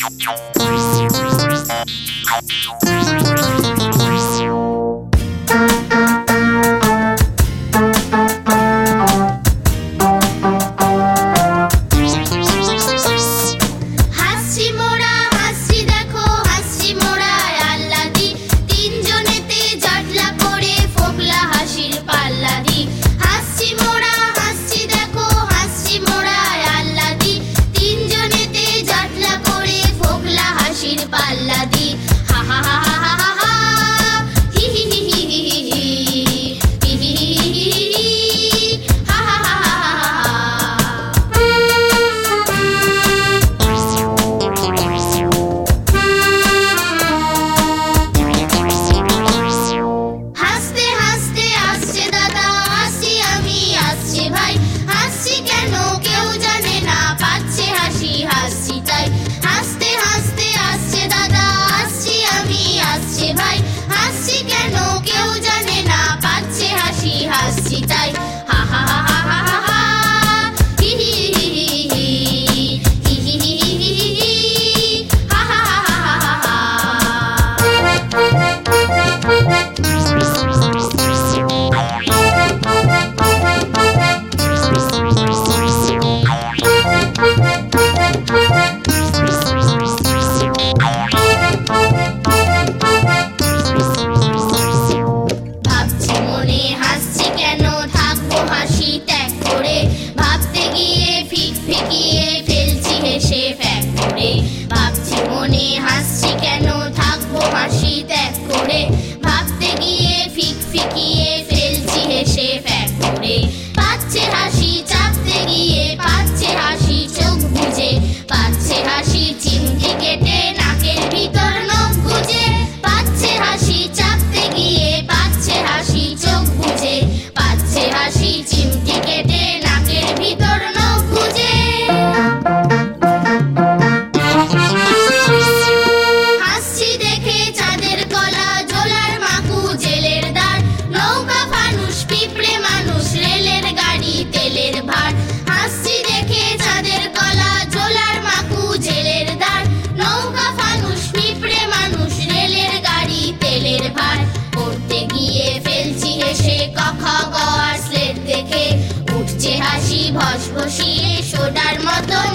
Yo, yo. したい মনে হাসছি কেন? থাকব হাসি ত্যাগ করে। পড়তে গিয়ে ফেলছি হেসে কখ গর স্লেট দেখে উঠছে হাসি ভসভসিয়ে সোডার মতন